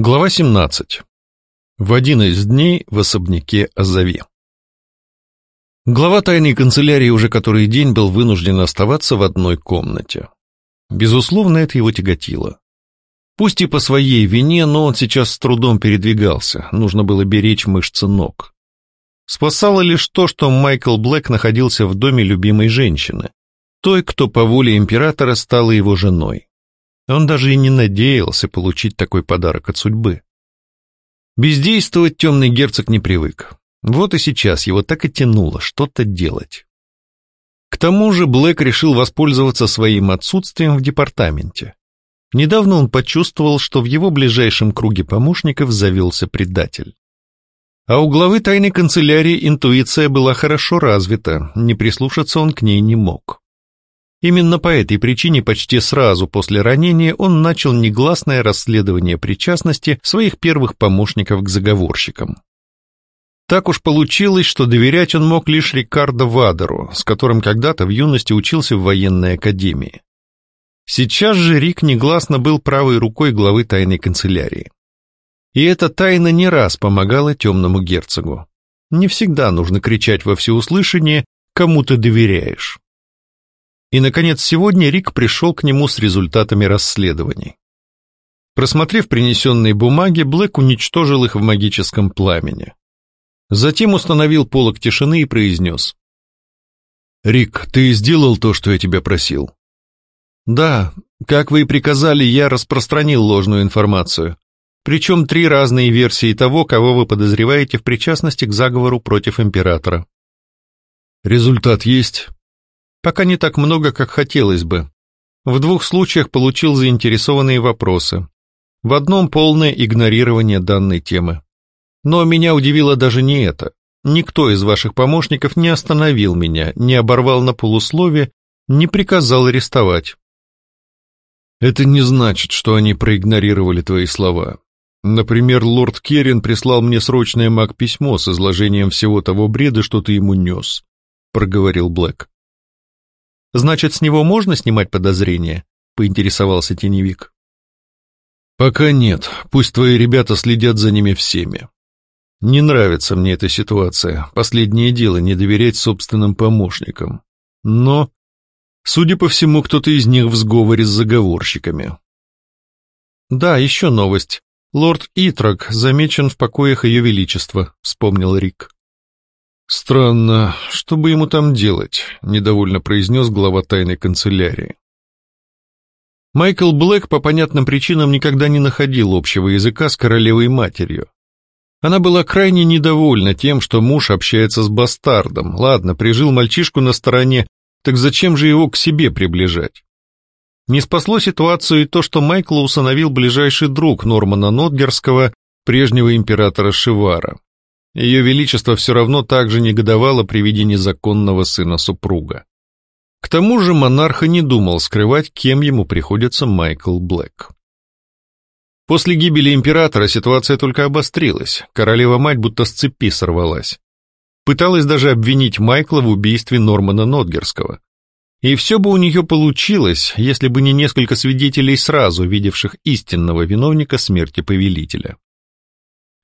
Глава 17. В один из дней в особняке Азове. Глава тайной канцелярии уже который день был вынужден оставаться в одной комнате. Безусловно, это его тяготило. Пусть и по своей вине, но он сейчас с трудом передвигался, нужно было беречь мышцы ног. Спасало лишь то, что Майкл Блэк находился в доме любимой женщины, той, кто по воле императора стала его женой. Он даже и не надеялся получить такой подарок от судьбы. Бездействовать темный герцог не привык. Вот и сейчас его так и тянуло что-то делать. К тому же Блэк решил воспользоваться своим отсутствием в департаменте. Недавно он почувствовал, что в его ближайшем круге помощников завелся предатель. А у главы тайной канцелярии интуиция была хорошо развита, не прислушаться он к ней не мог. Именно по этой причине почти сразу после ранения он начал негласное расследование причастности своих первых помощников к заговорщикам. Так уж получилось, что доверять он мог лишь Рикардо Вадеру, с которым когда-то в юности учился в военной академии. Сейчас же Рик негласно был правой рукой главы тайной канцелярии. И эта тайна не раз помогала темному герцогу. Не всегда нужно кричать во всеуслышание «кому ты доверяешь». И, наконец, сегодня Рик пришел к нему с результатами расследований. Просмотрев принесенные бумаги, Блэк уничтожил их в магическом пламени. Затем установил полок тишины и произнес. «Рик, ты сделал то, что я тебя просил?» «Да, как вы и приказали, я распространил ложную информацию. Причем три разные версии того, кого вы подозреваете в причастности к заговору против императора». «Результат есть?» Пока не так много, как хотелось бы. В двух случаях получил заинтересованные вопросы. В одном полное игнорирование данной темы. Но меня удивило даже не это. Никто из ваших помощников не остановил меня, не оборвал на полуслове, не приказал арестовать. Это не значит, что они проигнорировали твои слова. Например, лорд Керрин прислал мне срочное маг-письмо с изложением всего того бреда, что ты ему нес, — проговорил Блэк. Значит, с него можно снимать подозрения? Поинтересовался теневик. Пока нет. Пусть твои ребята следят за ними всеми. Не нравится мне эта ситуация. Последнее дело не доверять собственным помощникам. Но, судя по всему, кто-то из них в сговоре с заговорщиками. Да, еще новость. Лорд Итрак замечен в покоях Ее Величества, вспомнил Рик. «Странно, что бы ему там делать?» — недовольно произнес глава тайной канцелярии. Майкл Блэк по понятным причинам никогда не находил общего языка с королевой матерью. Она была крайне недовольна тем, что муж общается с бастардом. Ладно, прижил мальчишку на стороне, так зачем же его к себе приближать? Не спасло ситуацию и то, что Майкла усыновил ближайший друг Нормана Нотгерского, прежнего императора Шивара. Ее Величество все равно также негодовало при виде незаконного сына супруга. К тому же монарха не думал скрывать, кем ему приходится Майкл Блэк. После гибели императора ситуация только обострилась, королева-мать будто с цепи сорвалась. Пыталась даже обвинить Майкла в убийстве Нормана Нотгерского. И все бы у нее получилось, если бы не несколько свидетелей сразу видевших истинного виновника смерти повелителя.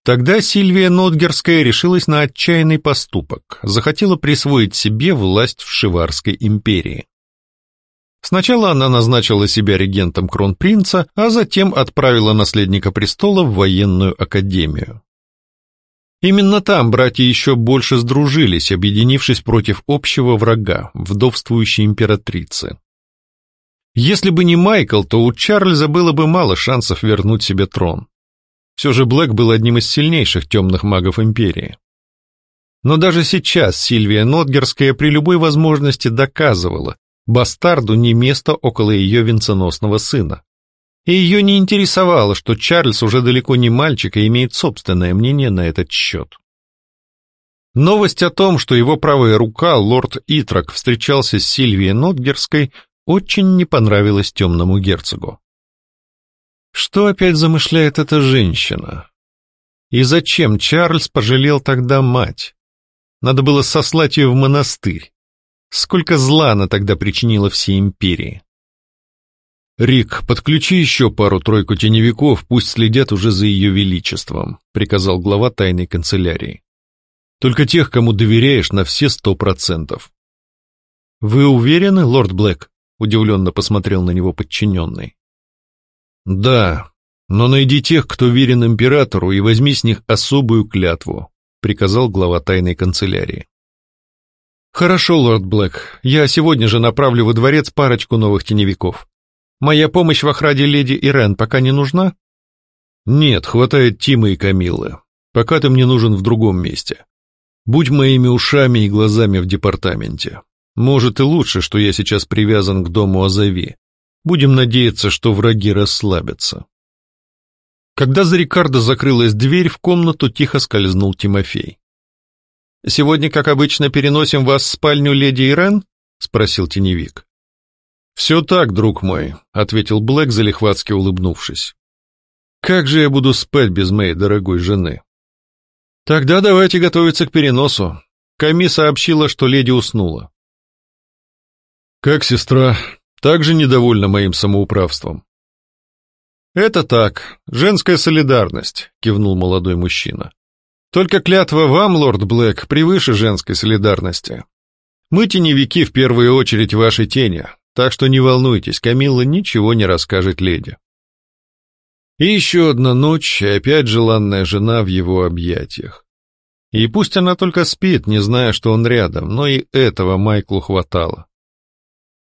Тогда Сильвия Нотгерская решилась на отчаянный поступок, захотела присвоить себе власть в Шиварской империи. Сначала она назначила себя регентом кронпринца, а затем отправила наследника престола в военную академию. Именно там братья еще больше сдружились, объединившись против общего врага, вдовствующей императрицы. Если бы не Майкл, то у Чарльза было бы мало шансов вернуть себе трон. Все же Блэк был одним из сильнейших темных магов Империи. Но даже сейчас Сильвия Нотгерская при любой возможности доказывала, бастарду не место около ее венценосного сына. И ее не интересовало, что Чарльз уже далеко не мальчик и имеет собственное мнение на этот счет. Новость о том, что его правая рука, лорд Итрак, встречался с Сильвией Нотгерской, очень не понравилась темному герцогу. Что опять замышляет эта женщина? И зачем Чарльз пожалел тогда мать? Надо было сослать ее в монастырь. Сколько зла она тогда причинила всей империи. «Рик, подключи еще пару-тройку теневиков, пусть следят уже за ее величеством», приказал глава тайной канцелярии. «Только тех, кому доверяешь на все сто процентов». «Вы уверены, лорд Блэк?» удивленно посмотрел на него подчиненный. «Да, но найди тех, кто верен императору, и возьми с них особую клятву», приказал глава тайной канцелярии. «Хорошо, лорд Блэк, я сегодня же направлю во дворец парочку новых теневиков. Моя помощь в охране леди Ирен пока не нужна?» «Нет, хватает Тима и Камиллы. Пока ты мне нужен в другом месте. Будь моими ушами и глазами в департаменте. Может и лучше, что я сейчас привязан к дому Азави. Будем надеяться, что враги расслабятся». Когда за Рикардо закрылась дверь, в комнату тихо скользнул Тимофей. «Сегодня, как обычно, переносим вас в спальню леди Ирен?» — спросил теневик. «Все так, друг мой», — ответил Блэк, залихватски улыбнувшись. «Как же я буду спать без моей дорогой жены?» «Тогда давайте готовиться к переносу». Ками сообщила, что леди уснула. «Как сестра, также недовольна моим самоуправством?» «Это так, женская солидарность», — кивнул молодой мужчина. «Только клятва вам, лорд Блэк, превыше женской солидарности. Мы теневики в первую очередь вашей тени, так что не волнуйтесь, Камилла ничего не расскажет леди». И еще одна ночь, и опять желанная жена в его объятиях. И пусть она только спит, не зная, что он рядом, но и этого Майклу хватало.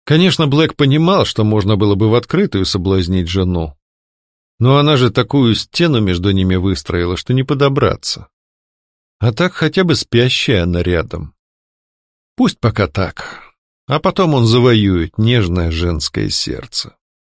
Конечно, Блэк понимал, что можно было бы в открытую соблазнить жену, но она же такую стену между ними выстроила, что не подобраться. А так хотя бы спящая она рядом. Пусть пока так, а потом он завоюет нежное женское сердце.